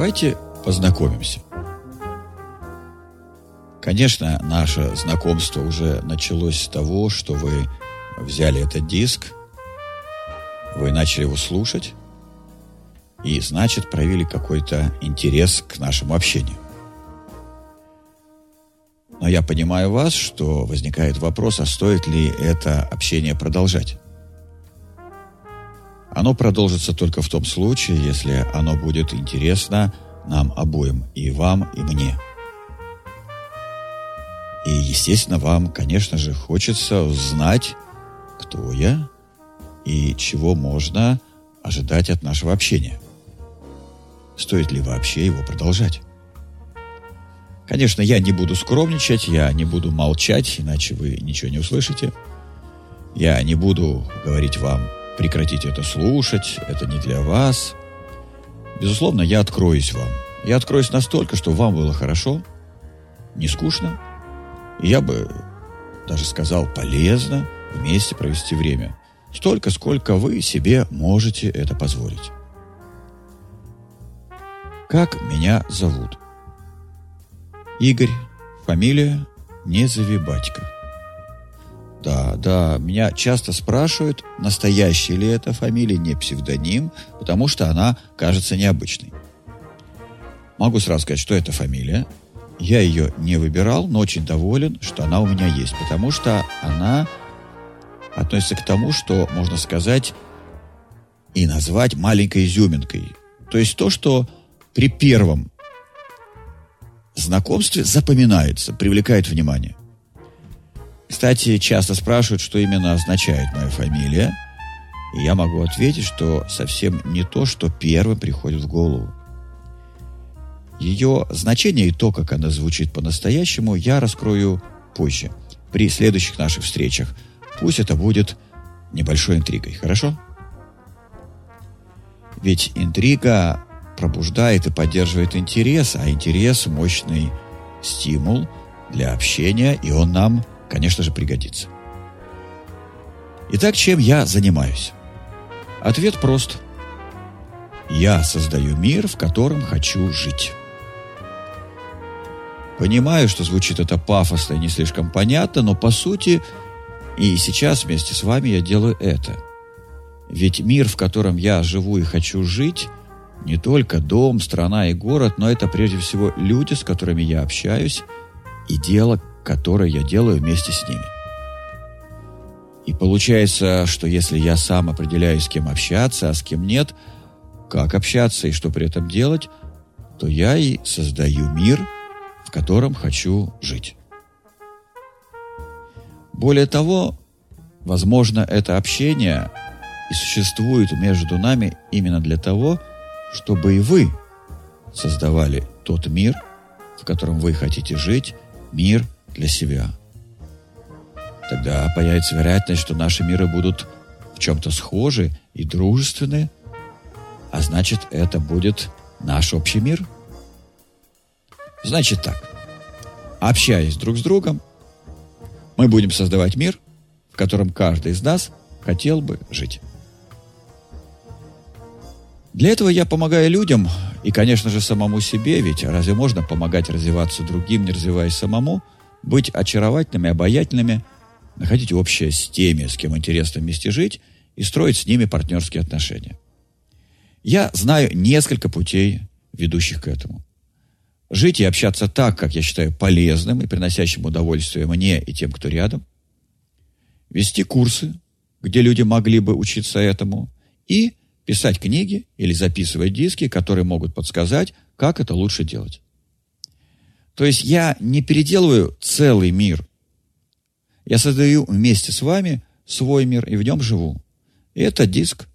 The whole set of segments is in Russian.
Давайте познакомимся. Конечно, наше знакомство уже началось с того, что вы взяли этот диск, вы начали его слушать, и, значит, проявили какой-то интерес к нашему общению. Но я понимаю вас, что возникает вопрос, а стоит ли это общение продолжать? Оно продолжится только в том случае, если оно будет интересно нам обоим, и вам, и мне. И, естественно, вам, конечно же, хочется знать, кто я и чего можно ожидать от нашего общения. Стоит ли вообще его продолжать? Конечно, я не буду скромничать, я не буду молчать, иначе вы ничего не услышите. Я не буду говорить вам, прекратите это слушать, это не для вас. Безусловно, я откроюсь вам. Я откроюсь настолько, что вам было хорошо, не скучно, и я бы даже сказал полезно вместе провести время. Столько, сколько вы себе можете это позволить. Как меня зовут? Игорь. Фамилия не зови батька. Да, да, меня часто спрашивают, настоящая ли это фамилия, не псевдоним, потому что она кажется необычной. Могу сразу сказать, что это фамилия. Я ее не выбирал, но очень доволен, что она у меня есть, потому что она относится к тому, что можно сказать и назвать маленькой изюминкой. То есть то, что при первом знакомстве запоминается, привлекает внимание. Кстати, часто спрашивают, что именно означает моя фамилия. И я могу ответить, что совсем не то, что первым приходит в голову. Ее значение и то, как она звучит по-настоящему, я раскрою позже, при следующих наших встречах. Пусть это будет небольшой интригой, хорошо? Ведь интрига пробуждает и поддерживает интерес, а интерес – мощный стимул для общения, и он нам, конечно же, пригодится. Итак, чем я занимаюсь? Ответ прост. Я создаю мир, в котором хочу жить. Понимаю, что звучит это пафосно и не слишком понятно, но по сути и сейчас вместе с вами я делаю это. Ведь мир, в котором я живу и хочу жить – не только дом, страна и город, но это прежде всего люди, с которыми я общаюсь, и дело, которое я делаю вместе с ними. И получается, что если я сам определяю, с кем общаться, а с кем нет, как общаться и что при этом делать, то я и создаю мир, в котором хочу жить. Более того, возможно, это общение и существует между нами именно для того, чтобы и вы создавали тот мир, в котором вы хотите жить, мир для себя. Тогда появится вероятность, что наши миры будут в чем-то схожи и дружественны, а значит, это будет наш общий мир. Значит так, общаясь друг с другом, мы будем создавать мир, в котором каждый из нас хотел бы жить. Для этого я помогаю людям и, конечно же, самому себе, ведь разве можно помогать развиваться другим, не развиваясь самому, быть очаровательными, обаятельными, находить общее с теми, с кем интересно вместе жить, и строить с ними партнерские отношения. Я знаю несколько путей, ведущих к этому. Жить и общаться так, как я считаю полезным и приносящим удовольствие мне и тем, кто рядом. Вести курсы, где люди могли бы учиться этому. И писать книги или записывать диски, которые могут подсказать, как это лучше делать. То есть я не переделываю целый мир. Я создаю вместе с вами свой мир и в нем живу. И это диск.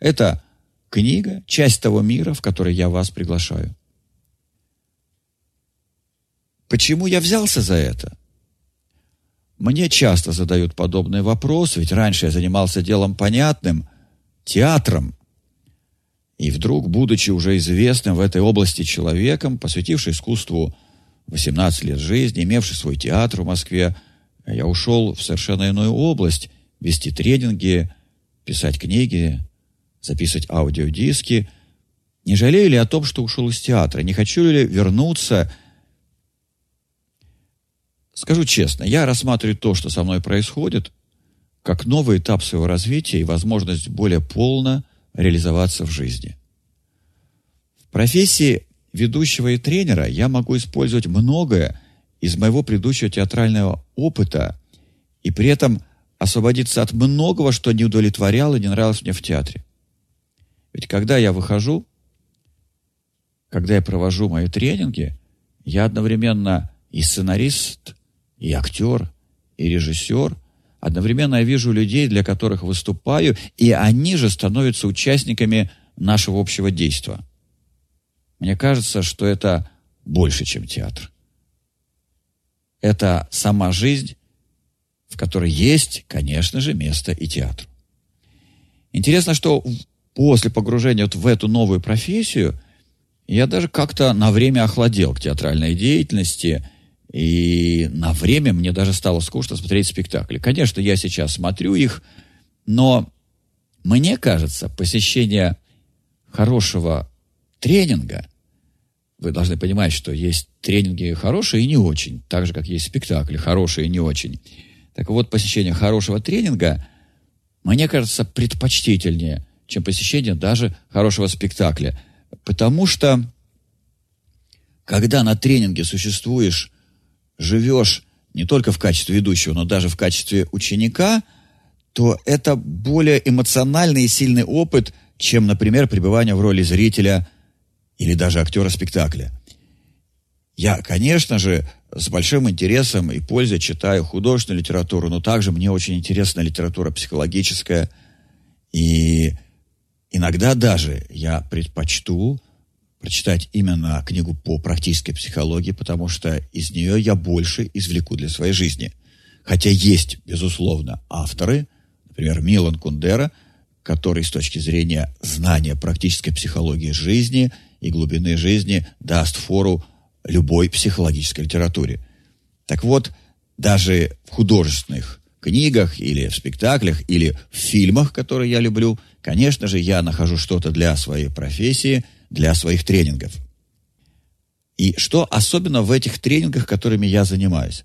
Это книга, часть того мира, в который я вас приглашаю. Почему я взялся за это? Мне часто задают подобный вопрос, ведь раньше я занимался делом понятным, театром, и вдруг, будучи уже известным в этой области человеком, посвятивший искусству 18 лет жизни, имевший свой театр в Москве, я ушел в совершенно иную область, вести тренинги, писать книги, записывать аудиодиски. Не жалею ли о том, что ушел из театра? Не хочу ли вернуться? Скажу честно, я рассматриваю то, что со мной происходит, как новый этап своего развития и возможность более полно реализоваться в жизни. В профессии ведущего и тренера я могу использовать многое из моего предыдущего театрального опыта и при этом освободиться от многого, что не удовлетворяло и не нравилось мне в театре. Ведь когда я выхожу, когда я провожу мои тренинги, я одновременно и сценарист, и актер, и режиссер. Одновременно я вижу людей, для которых выступаю, и они же становятся участниками нашего общего действия. Мне кажется, что это больше, чем театр. Это сама жизнь, в которой есть, конечно же, место и театру. Интересно, что после погружения вот в эту новую профессию я даже как-то на время охладел к театральной деятельности, и на время мне даже стало скучно смотреть спектакли. Конечно, я сейчас смотрю их, но мне кажется, посещение хорошего тренинга вы должны понимать, что есть тренинги хорошие и не очень, так же, как есть спектакли хорошие и не очень. Так вот, посещение хорошего тренинга, мне кажется, предпочтительнее, чем посещение даже хорошего спектакля. Потому что, когда на тренинге существуешь, живешь не только в качестве ведущего, но даже в качестве ученика, то это более эмоциональный и сильный опыт, чем, например, пребывание в роли зрителя – или даже актера спектакля. Я, конечно же, с большим интересом и пользой читаю художественную литературу, но также мне очень интересна литература психологическая. И иногда даже я предпочту прочитать именно книгу по практической психологии, потому что из нее я больше извлеку для своей жизни. Хотя есть, безусловно, авторы, например, Милан Кундера, который с точки зрения знания практической психологии жизни – и глубины жизни даст фору любой психологической литературе. Так вот, даже в художественных книгах или в спектаклях или в фильмах, которые я люблю, конечно же, я нахожу что-то для своей профессии, для своих тренингов. И что особенно в этих тренингах, которыми я занимаюсь?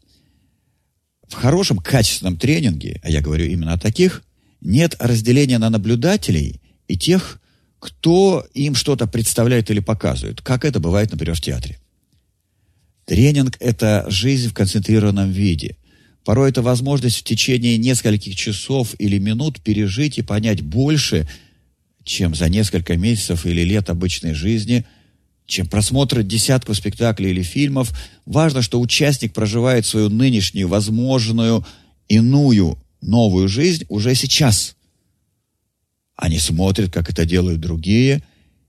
В хорошем, качественном тренинге, а я говорю именно о таких, нет разделения на наблюдателей и тех, кто им что-то представляет или показывает, как это бывает, например, в театре. Тренинг – это жизнь в концентрированном виде. Порой это возможность в течение нескольких часов или минут пережить и понять больше, чем за несколько месяцев или лет обычной жизни, чем просмотр десятков спектаклей или фильмов. Важно, что участник проживает свою нынешнюю, возможную, иную, новую жизнь уже сейчас – они смотрят, как это делают другие,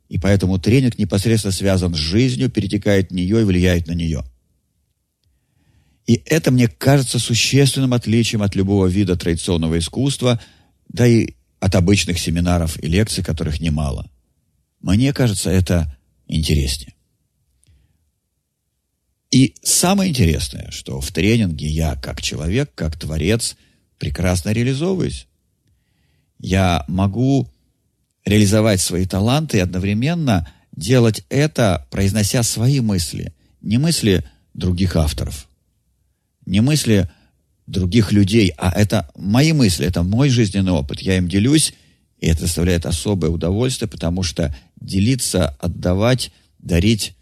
и поэтому тренинг непосредственно связан с жизнью, перетекает в нее и влияет на нее. И это, мне кажется, существенным отличием от любого вида традиционного искусства, да и от обычных семинаров и лекций, которых немало. Мне кажется, это интереснее. И самое интересное, что в тренинге я как человек, как творец прекрасно реализовываюсь я могу реализовать свои таланты и одновременно делать это, произнося свои мысли, не мысли других авторов, не мысли других людей, а это мои мысли, это мой жизненный опыт. Я им делюсь, и это доставляет особое удовольствие, потому что делиться, отдавать, дарить,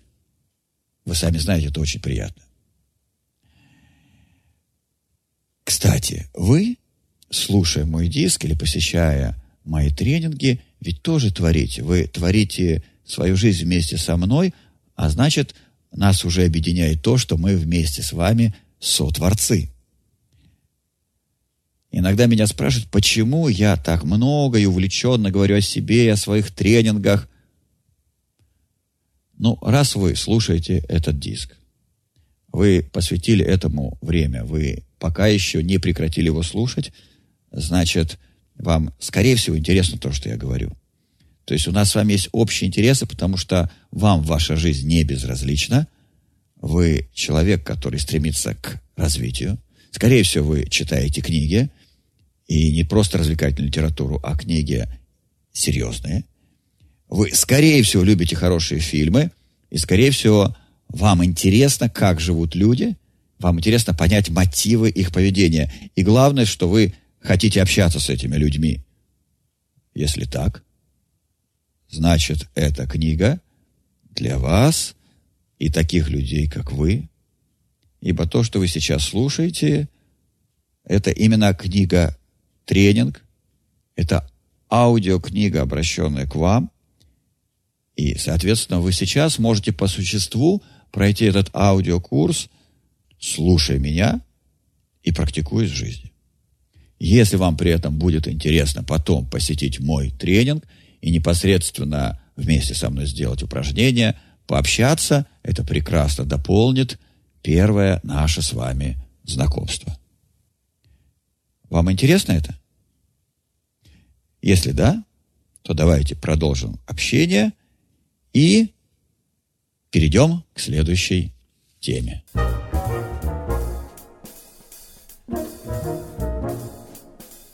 вы сами знаете, это очень приятно. Кстати, вы слушая мой диск или посещая мои тренинги, ведь тоже творите. Вы творите свою жизнь вместе со мной, а значит, нас уже объединяет то, что мы вместе с вами сотворцы. Иногда меня спрашивают, почему я так много и увлеченно говорю о себе и о своих тренингах. Ну, раз вы слушаете этот диск, вы посвятили этому время, вы пока еще не прекратили его слушать, значит, вам, скорее всего, интересно то, что я говорю. То есть у нас с вами есть общие интересы, потому что вам ваша жизнь не безразлична. Вы человек, который стремится к развитию. Скорее всего, вы читаете книги, и не просто развлекательную литературу, а книги серьезные. Вы, скорее всего, любите хорошие фильмы, и, скорее всего, вам интересно, как живут люди, вам интересно понять мотивы их поведения. И главное, что вы хотите общаться с этими людьми. Если так, значит, эта книга для вас и таких людей, как вы, ибо то, что вы сейчас слушаете, это именно книга-тренинг, это аудиокнига, обращенная к вам, и, соответственно, вы сейчас можете по существу пройти этот аудиокурс, слушая меня и практикуясь в жизни. Если вам при этом будет интересно потом посетить мой тренинг и непосредственно вместе со мной сделать упражнения, пообщаться, это прекрасно дополнит первое наше с вами знакомство. Вам интересно это? Если да, то давайте продолжим общение и перейдем к следующей теме.